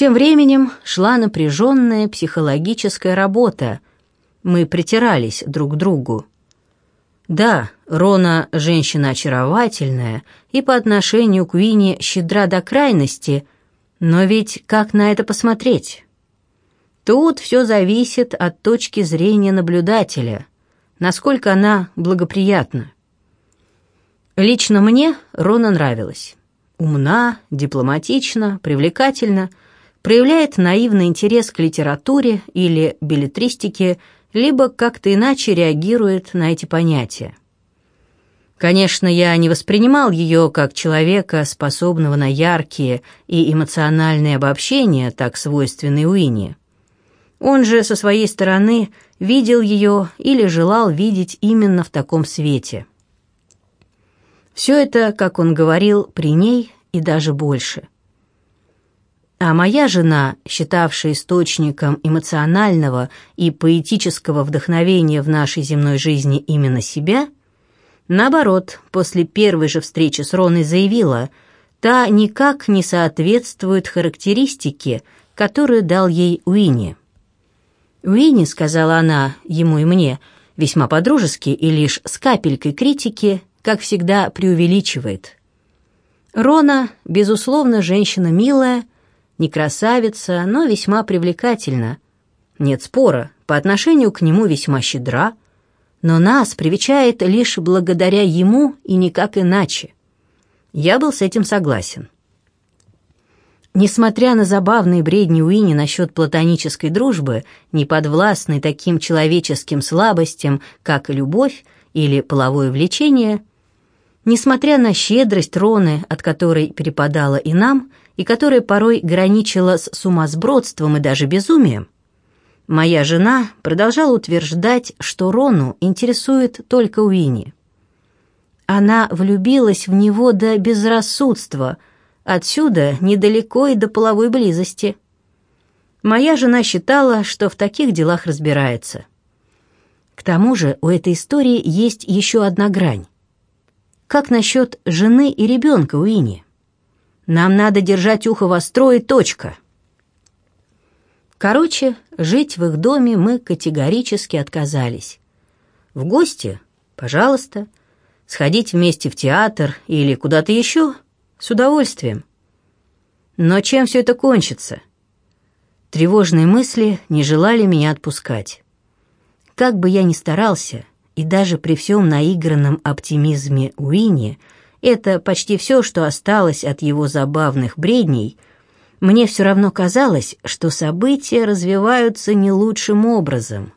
Тем временем шла напряженная психологическая работа. Мы притирались друг к другу. Да, Рона – женщина очаровательная и по отношению к Уинни щедра до крайности, но ведь как на это посмотреть? Тут все зависит от точки зрения наблюдателя, насколько она благоприятна. Лично мне Рона нравилась. Умна, дипломатична, привлекательна, проявляет наивный интерес к литературе или билетристике – либо как-то иначе реагирует на эти понятия. Конечно, я не воспринимал ее как человека, способного на яркие и эмоциональные обобщения, так свойственные Уинни. Он же со своей стороны видел ее или желал видеть именно в таком свете. Все это, как он говорил, при ней и даже больше – а моя жена, считавшая источником эмоционального и поэтического вдохновения в нашей земной жизни именно себя, наоборот, после первой же встречи с Роной заявила, та никак не соответствует характеристике, которую дал ей Уинни. «Уинни», — сказала она ему и мне, весьма подружески и лишь с капелькой критики, как всегда преувеличивает. Рона, безусловно, женщина милая, не красавица, но весьма привлекательна. Нет спора, по отношению к нему весьма щедра, но нас привечает лишь благодаря ему и никак иначе. Я был с этим согласен. Несмотря на забавные бредни Уинни насчет платонической дружбы, не подвластной таким человеческим слабостям, как любовь или половое влечение, несмотря на щедрость Роны, от которой перепадала и нам, и которая порой граничила с сумасбродством и даже безумием, моя жена продолжала утверждать, что Рону интересует только Уинни. Она влюбилась в него до безрассудства, отсюда недалеко и до половой близости. Моя жена считала, что в таких делах разбирается. К тому же у этой истории есть еще одна грань. Как насчет жены и ребенка Уинни? Нам надо держать ухо востро и точка. Короче, жить в их доме мы категорически отказались. В гости? Пожалуйста. Сходить вместе в театр или куда-то еще? С удовольствием. Но чем все это кончится? Тревожные мысли не желали меня отпускать. Как бы я ни старался, и даже при всем наигранном оптимизме Уинни – это почти все, что осталось от его забавных бредней, мне все равно казалось, что события развиваются не лучшим образом.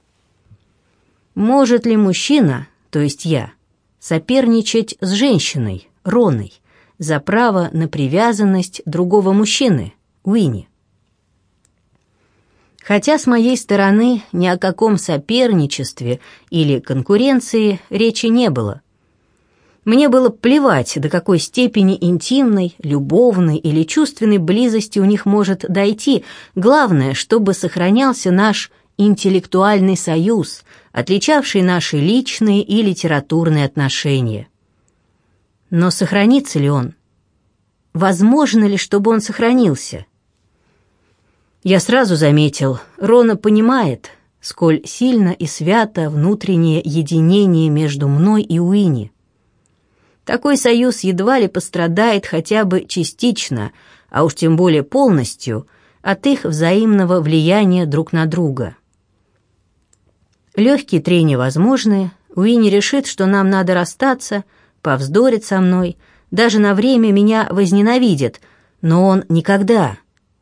Может ли мужчина, то есть я, соперничать с женщиной, Роной, за право на привязанность другого мужчины, Уинни? Хотя с моей стороны ни о каком соперничестве или конкуренции речи не было. Мне было плевать, до какой степени интимной, любовной или чувственной близости у них может дойти. Главное, чтобы сохранялся наш интеллектуальный союз, отличавший наши личные и литературные отношения. Но сохранится ли он? Возможно ли, чтобы он сохранился? Я сразу заметил, Рона понимает, сколь сильно и свято внутреннее единение между мной и Уинни. Такой союз едва ли пострадает хотя бы частично, а уж тем более полностью, от их взаимного влияния друг на друга. Легкие трения возможны, Уинни решит, что нам надо расстаться, повздорит со мной, даже на время меня возненавидит, но он никогда,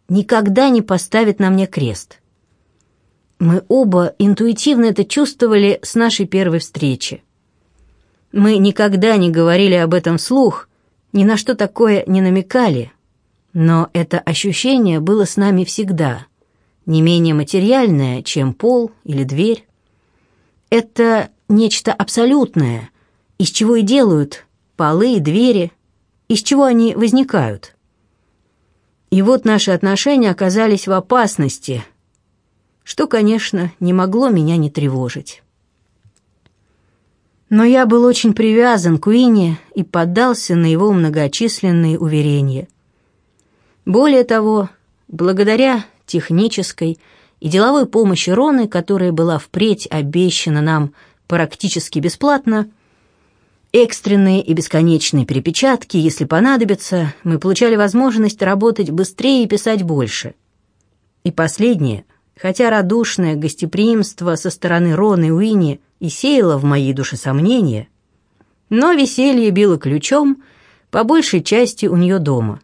никогда не поставит на мне крест. Мы оба интуитивно это чувствовали с нашей первой встречи. Мы никогда не говорили об этом вслух, ни на что такое не намекали, но это ощущение было с нами всегда, не менее материальное, чем пол или дверь. Это нечто абсолютное, из чего и делают полы и двери, из чего они возникают. И вот наши отношения оказались в опасности, что, конечно, не могло меня не тревожить. Но я был очень привязан к Уинне и поддался на его многочисленные уверения. Более того, благодаря технической и деловой помощи Роны, которая была впредь обещана нам практически бесплатно, экстренные и бесконечные перепечатки, если понадобится, мы получали возможность работать быстрее и писать больше. И последнее, хотя радушное гостеприимство со стороны Роны и Уинни и сеяло в моей душе сомнения, но веселье било ключом, по большей части у нее дома.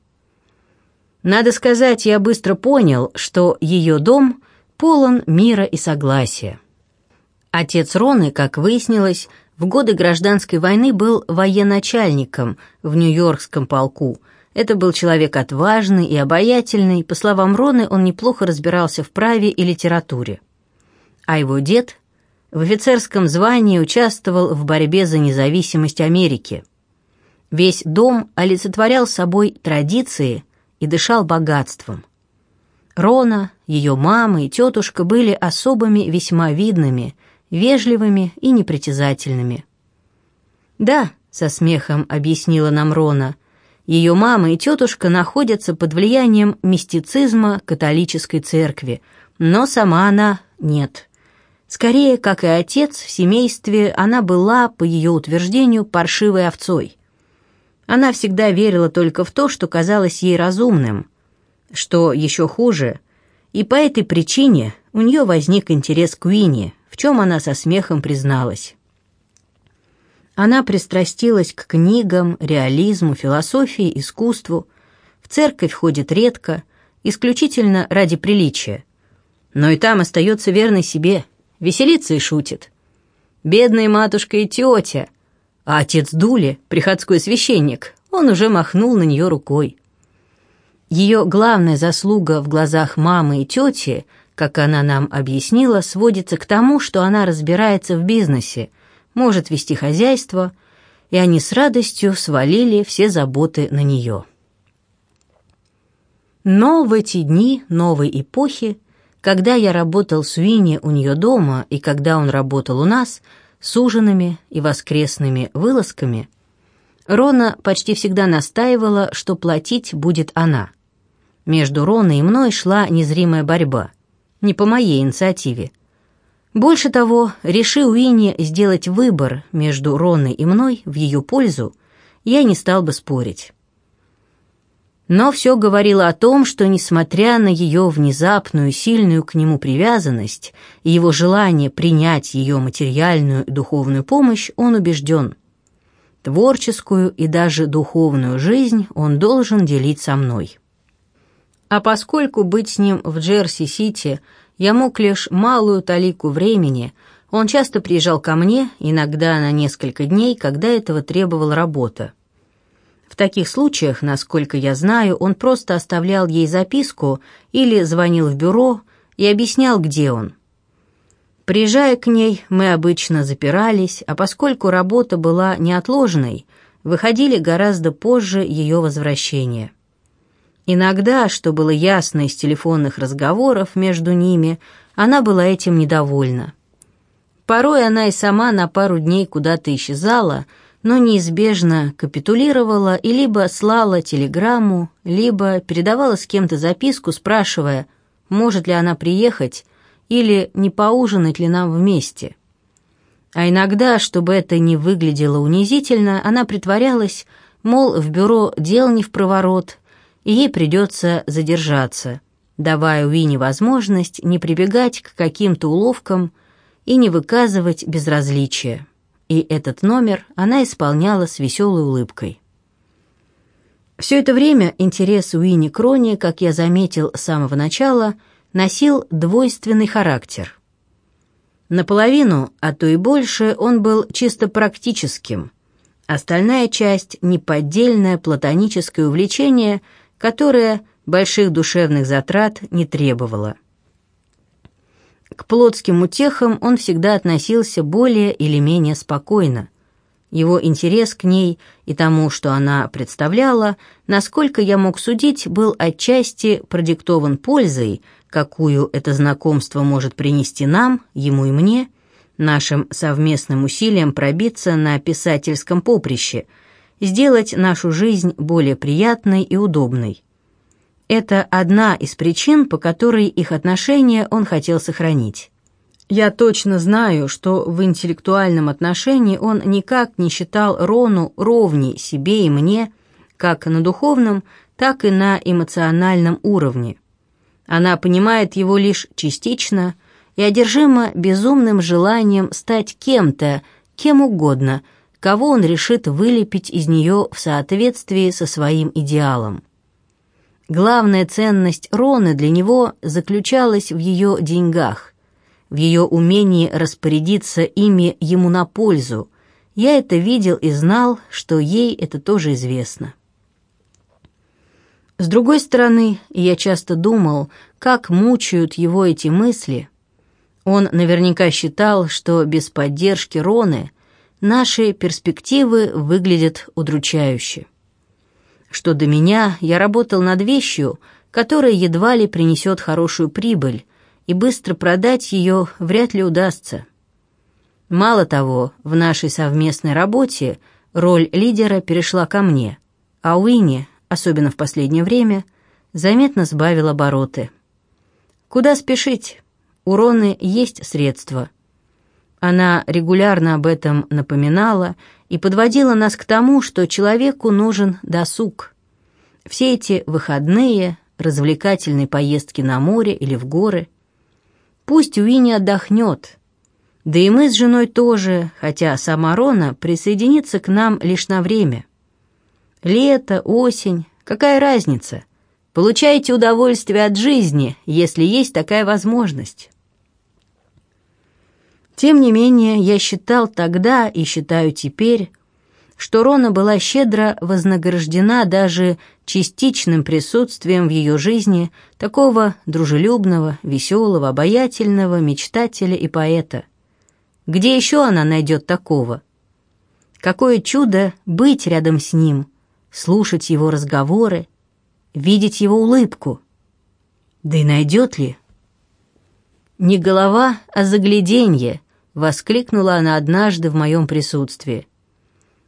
Надо сказать, я быстро понял, что ее дом полон мира и согласия. Отец Роны, как выяснилось, в годы гражданской войны был военачальником в Нью-Йоркском полку. Это был человек отважный и обаятельный, по словам Роны, он неплохо разбирался в праве и литературе. А его дед в офицерском звании участвовал в борьбе за независимость Америки. Весь дом олицетворял собой традиции и дышал богатством. Рона, ее мама и тетушка были особыми весьма видными – вежливыми и непритязательными. «Да», — со смехом объяснила нам Рона, «ее мама и тетушка находятся под влиянием мистицизма католической церкви, но сама она нет. Скорее, как и отец, в семействе она была, по ее утверждению, паршивой овцой. Она всегда верила только в то, что казалось ей разумным, что еще хуже, и по этой причине у нее возник интерес к Уинни, в чем она со смехом призналась. Она пристрастилась к книгам, реализму, философии, искусству. В церковь ходит редко, исключительно ради приличия. Но и там остается верной себе, веселится и шутит. Бедная матушка и тетя. А отец Дули, приходской священник, он уже махнул на нее рукой. Ее главная заслуга в глазах мамы и тети как она нам объяснила, сводится к тому, что она разбирается в бизнесе, может вести хозяйство, и они с радостью свалили все заботы на нее. Но в эти дни новой эпохи, когда я работал с Уинни у нее дома и когда он работал у нас, с ужинами и воскресными вылазками, Рона почти всегда настаивала, что платить будет она. Между Роной и мной шла незримая борьба не по моей инициативе. Больше того, решил Уинни сделать выбор между Роной и мной в ее пользу, я не стал бы спорить. Но все говорило о том, что, несмотря на ее внезапную сильную к нему привязанность и его желание принять ее материальную и духовную помощь, он убежден. Творческую и даже духовную жизнь он должен делить со мной. А поскольку быть с ним в Джерси-Сити я мог лишь малую талику времени, он часто приезжал ко мне, иногда на несколько дней, когда этого требовала работа. В таких случаях, насколько я знаю, он просто оставлял ей записку или звонил в бюро и объяснял, где он. Приезжая к ней, мы обычно запирались, а поскольку работа была неотложной, выходили гораздо позже ее возвращения. Иногда, что было ясно из телефонных разговоров между ними, она была этим недовольна. Порой она и сама на пару дней куда-то исчезала, но неизбежно капитулировала и либо слала телеграмму, либо передавала с кем-то записку, спрашивая, может ли она приехать или не поужинать ли нам вместе. А иногда, чтобы это не выглядело унизительно, она притворялась, мол, в бюро дел не в проворот, и ей придется задержаться, давая Уинни возможность не прибегать к каким-то уловкам и не выказывать безразличия. И этот номер она исполняла с веселой улыбкой. Все это время интерес Уинни Крони, как я заметил с самого начала, носил двойственный характер. Наполовину, а то и больше, он был чисто практическим. Остальная часть — неподдельное платоническое увлечение — которая больших душевных затрат не требовала. К плотским утехам он всегда относился более или менее спокойно. Его интерес к ней и тому, что она представляла, насколько я мог судить, был отчасти продиктован пользой, какую это знакомство может принести нам, ему и мне, нашим совместным усилиям пробиться на писательском поприще – сделать нашу жизнь более приятной и удобной. Это одна из причин, по которой их отношения он хотел сохранить. Я точно знаю, что в интеллектуальном отношении он никак не считал Рону ровней себе и мне, как на духовном, так и на эмоциональном уровне. Она понимает его лишь частично и одержима безумным желанием стать кем-то, кем угодно, кого он решит вылепить из нее в соответствии со своим идеалом. Главная ценность Роны для него заключалась в ее деньгах, в ее умении распорядиться ими ему на пользу. Я это видел и знал, что ей это тоже известно. С другой стороны, я часто думал, как мучают его эти мысли. Он наверняка считал, что без поддержки Роны наши перспективы выглядят удручающе. Что до меня, я работал над вещью, которая едва ли принесет хорошую прибыль, и быстро продать ее вряд ли удастся. Мало того, в нашей совместной работе роль лидера перешла ко мне, а Уинни, особенно в последнее время, заметно сбавил обороты. Куда спешить? У Роны есть средства. Она регулярно об этом напоминала и подводила нас к тому, что человеку нужен досуг. Все эти выходные, развлекательные поездки на море или в горы – Пусть Уинни отдохнет. Да и мы с женой тоже, хотя сама Рона присоединится к нам лишь на время. Лето, осень, какая разница? Получайте удовольствие от жизни, если есть такая возможность. Тем не менее, я считал тогда и считаю теперь, что Рона была щедро вознаграждена даже частичным присутствием в ее жизни такого дружелюбного, веселого, обаятельного мечтателя и поэта. Где еще она найдет такого? Какое чудо быть рядом с ним, слушать его разговоры, видеть его улыбку. Да и найдет ли? «Не голова, а загляденье!» — воскликнула она однажды в моем присутствии.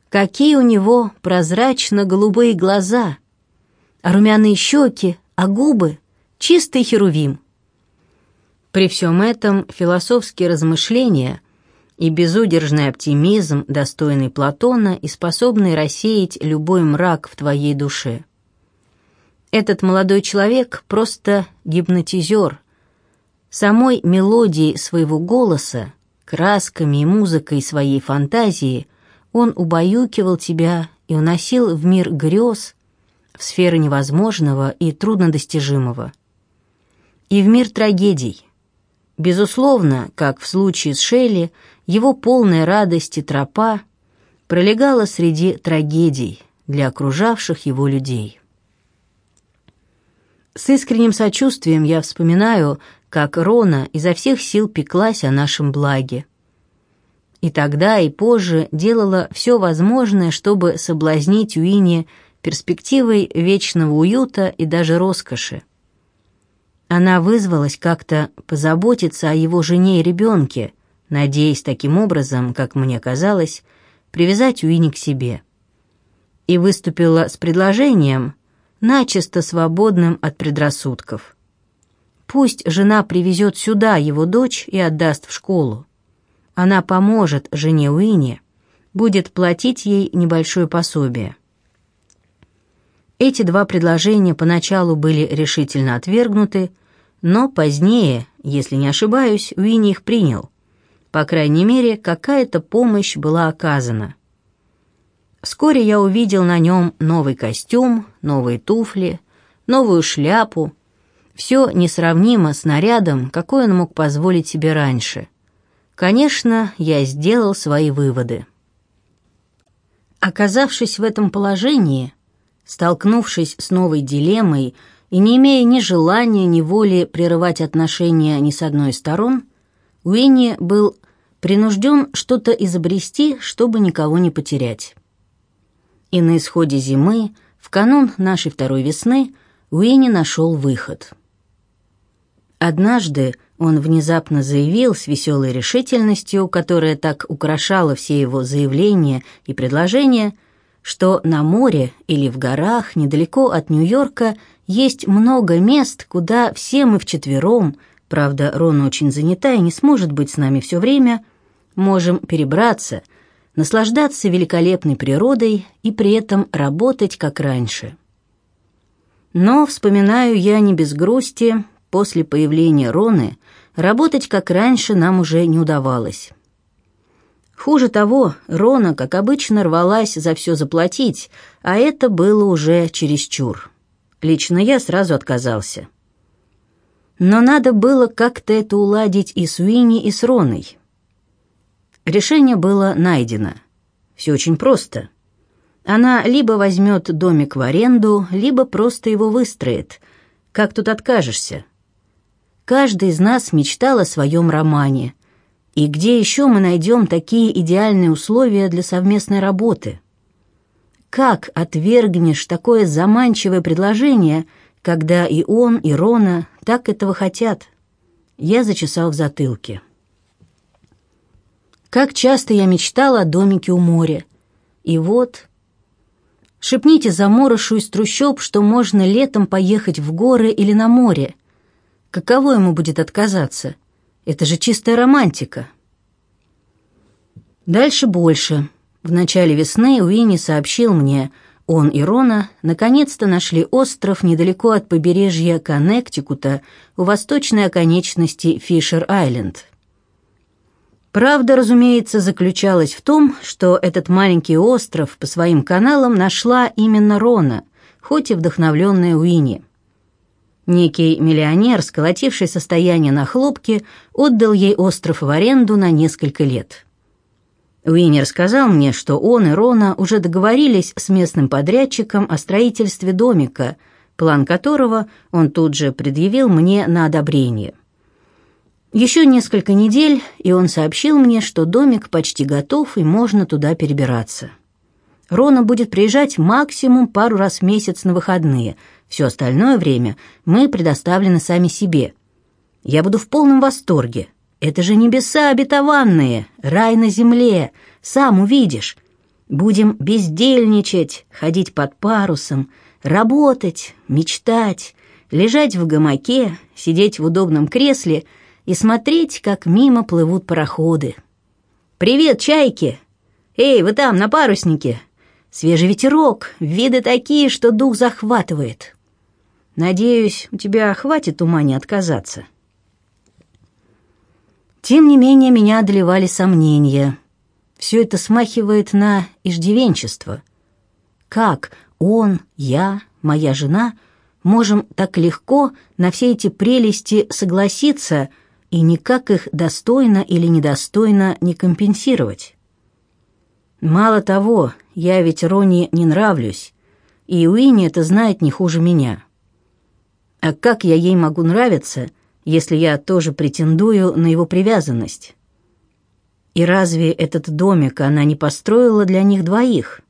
Какие у него прозрачно-голубые глаза, а румяные щеки, а губы — чистый херувим. При всем этом философские размышления и безудержный оптимизм, достойный Платона и способный рассеять любой мрак в твоей душе. Этот молодой человек просто гипнотизер. Самой мелодией своего голоса, красками и музыкой своей фантазии — он убаюкивал тебя и уносил в мир грез, в сферы невозможного и труднодостижимого. И в мир трагедий. Безусловно, как в случае с Шелли, его полная радости тропа пролегала среди трагедий для окружавших его людей. С искренним сочувствием я вспоминаю, как Рона изо всех сил пеклась о нашем благе, и тогда, и позже делала все возможное, чтобы соблазнить Уинни перспективой вечного уюта и даже роскоши. Она вызвалась как-то позаботиться о его жене и ребенке, надеясь таким образом, как мне казалось, привязать Уинни к себе. И выступила с предложением, начисто свободным от предрассудков. Пусть жена привезет сюда его дочь и отдаст в школу. Она поможет жене Уинни, будет платить ей небольшое пособие. Эти два предложения поначалу были решительно отвергнуты, но позднее, если не ошибаюсь, Уинни их принял. По крайней мере, какая-то помощь была оказана. Вскоре я увидел на нем новый костюм, новые туфли, новую шляпу. Все несравнимо с нарядом, какой он мог позволить себе раньше. Конечно, я сделал свои выводы. Оказавшись в этом положении, столкнувшись с новой дилеммой и не имея ни желания, ни воли прерывать отношения ни с одной из сторон, Уинни был принужден что-то изобрести, чтобы никого не потерять. И на исходе зимы, в канун нашей второй весны, Уинни нашел выход. Однажды, он внезапно заявил с веселой решительностью, которая так украшала все его заявления и предложения, что на море или в горах недалеко от Нью-Йорка есть много мест, куда все мы вчетвером, правда, Рона очень занята и не сможет быть с нами все время, можем перебраться, наслаждаться великолепной природой и при этом работать как раньше. Но, вспоминаю я не без грусти, после появления Роны работать как раньше нам уже не удавалось. Хуже того, Рона, как обычно, рвалась за все заплатить, а это было уже чересчур. Лично я сразу отказался. Но надо было как-то это уладить и с Уинни, и с Роной. Решение было найдено. Все очень просто. Она либо возьмет домик в аренду, либо просто его выстроит. Как тут откажешься? Каждый из нас мечтал о своем романе — и где еще мы найдем такие идеальные условия для совместной работы? Как отвергнешь такое заманчивое предложение, когда и он, и Рона так этого хотят? Я зачесал в затылке. Как часто я мечтала о домике у моря. И вот... Шепните заморышу из трущоб, что можно летом поехать в горы или на море. Каково ему будет отказаться? — это же чистая романтика. Дальше больше. В начале весны Уинни сообщил мне, он и Рона наконец-то нашли остров недалеко от побережья Коннектикута у восточной оконечности Фишер-Айленд. Правда, разумеется, заключалась в том, что этот маленький остров по своим каналам нашла именно Рона, хоть и вдохновленная Уинни. Некий миллионер, сколотивший состояние на хлопке, отдал ей остров в аренду на несколько лет. Уиннер сказал мне, что он и Рона уже договорились с местным подрядчиком о строительстве домика, план которого он тут же предъявил мне на одобрение. Еще несколько недель, и он сообщил мне, что домик почти готов и можно туда перебираться. Рона будет приезжать максимум пару раз в месяц на выходные – все остальное время мы предоставлены сами себе. Я буду в полном восторге. Это же небеса обетованные, рай на земле, сам увидишь. Будем бездельничать, ходить под парусом, работать, мечтать, лежать в гамаке, сидеть в удобном кресле и смотреть, как мимо плывут пароходы. «Привет, чайки! Эй, вы там, на паруснике! Свежий ветерок, виды такие, что дух захватывает!» Надеюсь, у тебя хватит ума не отказаться. Тем не менее, меня одолевали сомнения. Все это смахивает на иждивенчество. Как он, я, моя жена можем так легко на все эти прелести согласиться и никак их достойно или недостойно не компенсировать? Мало того, я ведь Рони не нравлюсь, и Уинни это знает не хуже меня. А как я ей могу нравиться, если я тоже претендую на его привязанность? И разве этот домик она не построила для них двоих?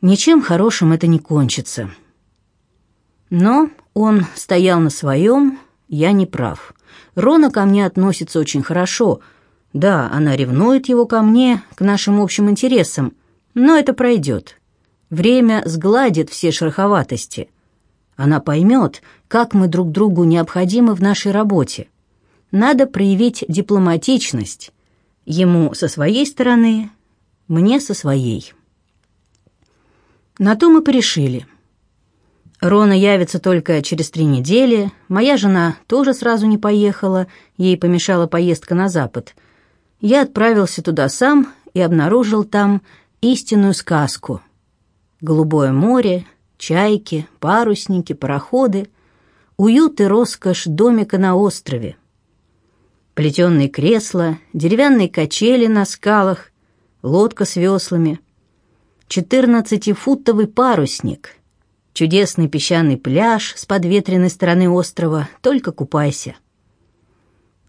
Ничем хорошим это не кончится. Но он стоял на своем, я не прав. Рона ко мне относится очень хорошо. Да, она ревнует его ко мне, к нашим общим интересам, но это пройдет. Время сгладит все шероховатости — она поймет, как мы друг другу необходимы в нашей работе. Надо проявить дипломатичность. Ему со своей стороны, мне со своей. На то мы порешили. Рона явится только через три недели. Моя жена тоже сразу не поехала, ей помешала поездка на запад. Я отправился туда сам и обнаружил там истинную сказку. Голубое море, чайки, парусники, пароходы, уют и роскошь домика на острове. Плетеные кресла, деревянные качели на скалах, лодка с веслами, четырнадцатифутовый парусник, чудесный песчаный пляж с подветренной стороны острова, только купайся.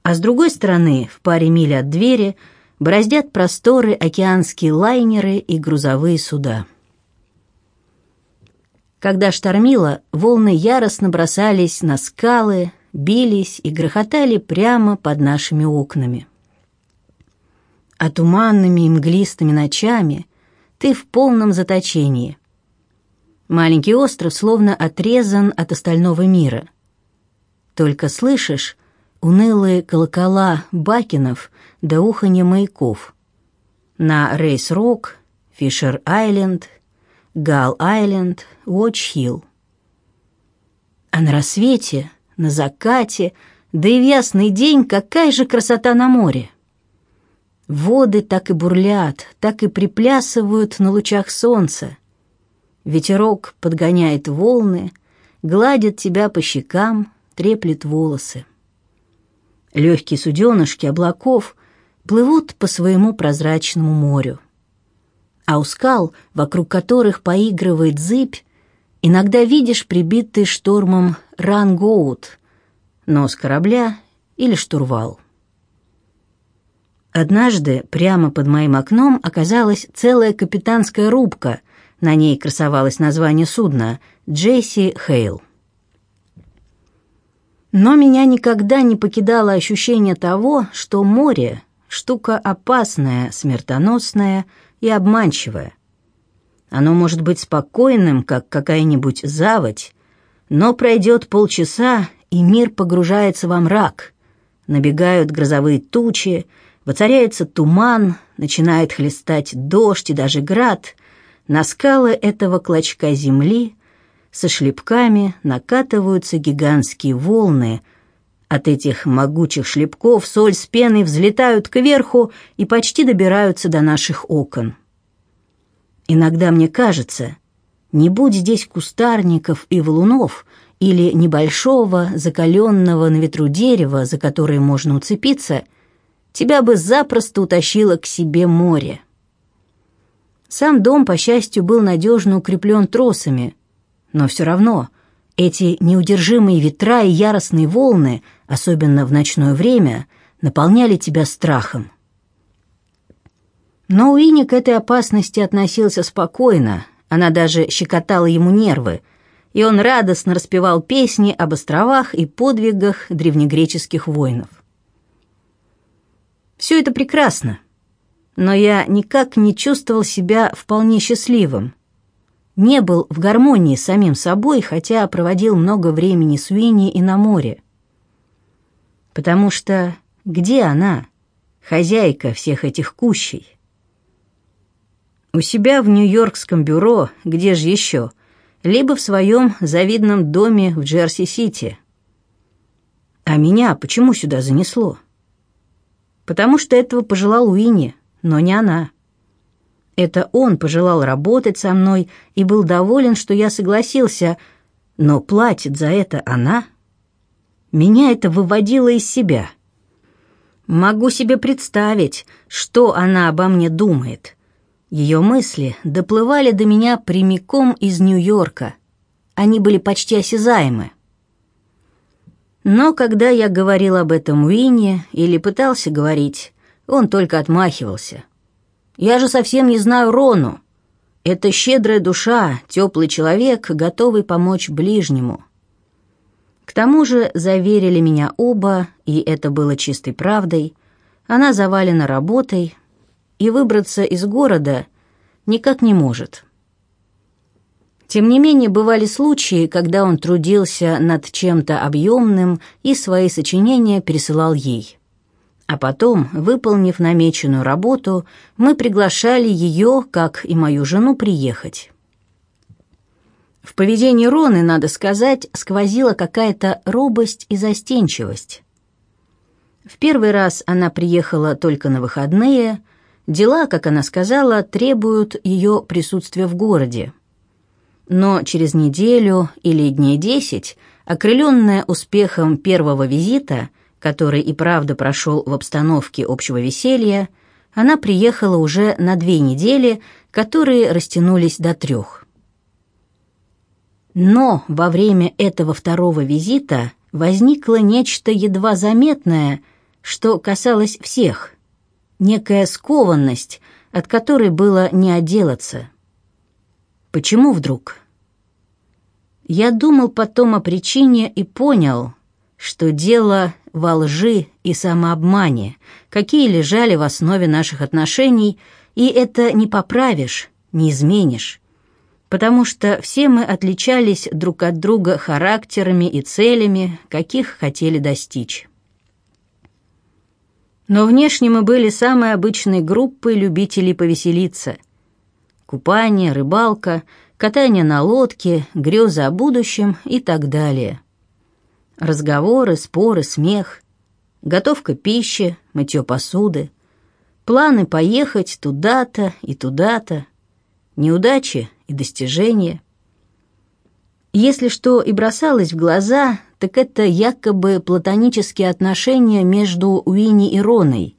А с другой стороны, в паре миль от двери, бороздят просторы океанские лайнеры и грузовые суда. Когда штормило, волны яростно бросались на скалы, бились и грохотали прямо под нашими окнами. А туманными и мглистыми ночами ты в полном заточении. Маленький остров словно отрезан от остального мира. Только слышишь унылые колокола бакенов до уханья маяков. На Рейс-Рок, Фишер-Айленд, Гал-Айленд, Уотч-Хилл. А на рассвете, на закате, да и в ясный день какая же красота на море! Воды так и бурлят, так и приплясывают на лучах солнца. Ветерок подгоняет волны, гладит тебя по щекам, треплет волосы. Легкие суденышки облаков плывут по своему прозрачному морю. А у скал, вокруг которых поигрывает зыбь, иногда видишь прибитый штормом рангоут, нос корабля или штурвал. Однажды прямо под моим окном оказалась целая капитанская рубка. На ней красовалось название судна «Джесси Хейл». Но меня никогда не покидало ощущение того, что море — штука опасная, смертоносная и обманчивая. Оно может быть спокойным, как какая-нибудь заводь, но пройдет полчаса, и мир погружается во мрак. Набегают грозовые тучи, Воцаряется туман, начинает хлестать дождь и даже град. На скалы этого клочка земли со шлепками накатываются гигантские волны. От этих могучих шлепков соль с пеной взлетают кверху и почти добираются до наших окон. Иногда мне кажется, не будь здесь кустарников и валунов или небольшого закаленного на ветру дерева, за которое можно уцепиться — тебя бы запросто утащило к себе море. Сам дом, по счастью, был надежно укреплен тросами, но все равно эти неудержимые ветра и яростные волны, особенно в ночное время, наполняли тебя страхом. Но Уинни к этой опасности относился спокойно, она даже щекотала ему нервы, и он радостно распевал песни об островах и подвигах древнегреческих воинов. Все это прекрасно, но я никак не чувствовал себя вполне счастливым. Не был в гармонии с самим собой, хотя проводил много времени с Уинни и на море. Потому что где она, хозяйка всех этих кущей? У себя в Нью-Йоркском бюро, где же еще, либо в своем завидном доме в Джерси-Сити. А меня почему сюда занесло? потому что этого пожелал Уинни, но не она. Это он пожелал работать со мной и был доволен, что я согласился, но платит за это она. Меня это выводило из себя. Могу себе представить, что она обо мне думает. Ее мысли доплывали до меня прямиком из Нью-Йорка. Они были почти осязаемы. Но когда я говорил об этом Уинне или пытался говорить, он только отмахивался. «Я же совсем не знаю Рону. Это щедрая душа, теплый человек, готовый помочь ближнему». К тому же заверили меня оба, и это было чистой правдой, она завалена работой и выбраться из города никак не может. Тем не менее, бывали случаи, когда он трудился над чем-то объемным и свои сочинения пересылал ей. А потом, выполнив намеченную работу, мы приглашали ее, как и мою жену, приехать. В поведении Роны, надо сказать, сквозила какая-то робость и застенчивость. В первый раз она приехала только на выходные, дела, как она сказала, требуют ее присутствия в городе. Но через неделю или дней десять, окрыленная успехом первого визита, который и правда прошел в обстановке общего веселья, она приехала уже на две недели, которые растянулись до трех. Но во время этого второго визита возникло нечто едва заметное, что касалось всех, некая скованность, от которой было не отделаться. Почему вдруг? Я думал потом о причине и понял, что дело во лжи и самообмане, какие лежали в основе наших отношений, и это не поправишь, не изменишь, потому что все мы отличались друг от друга характерами и целями, каких хотели достичь. Но внешне мы были самой обычной группой любителей повеселиться. Купание, рыбалка, катание на лодке, грезы о будущем и так далее. Разговоры, споры, смех, готовка пищи, мытье посуды, планы поехать туда-то и туда-то, неудачи и достижения. Если что и бросалось в глаза, так это якобы платонические отношения между Уинни и Роной.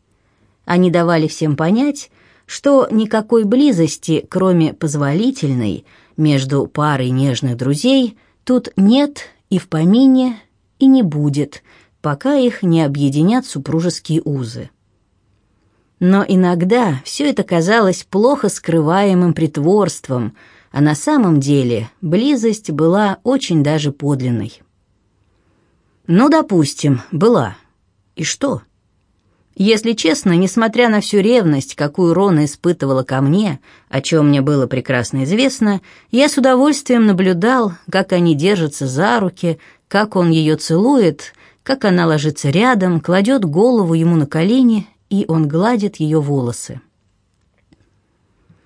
Они давали всем понять, что никакой близости, кроме позволительной, между парой нежных друзей, тут нет и в помине, и не будет, пока их не объединят супружеские узы. Но иногда все это казалось плохо скрываемым притворством, а на самом деле близость была очень даже подлинной. Ну, допустим, была. И что? Если честно, несмотря на всю ревность, какую Рона испытывала ко мне, о чем мне было прекрасно известно, я с удовольствием наблюдал, как они держатся за руки, как он ее целует, как она ложится рядом, кладет голову ему на колени, и он гладит ее волосы.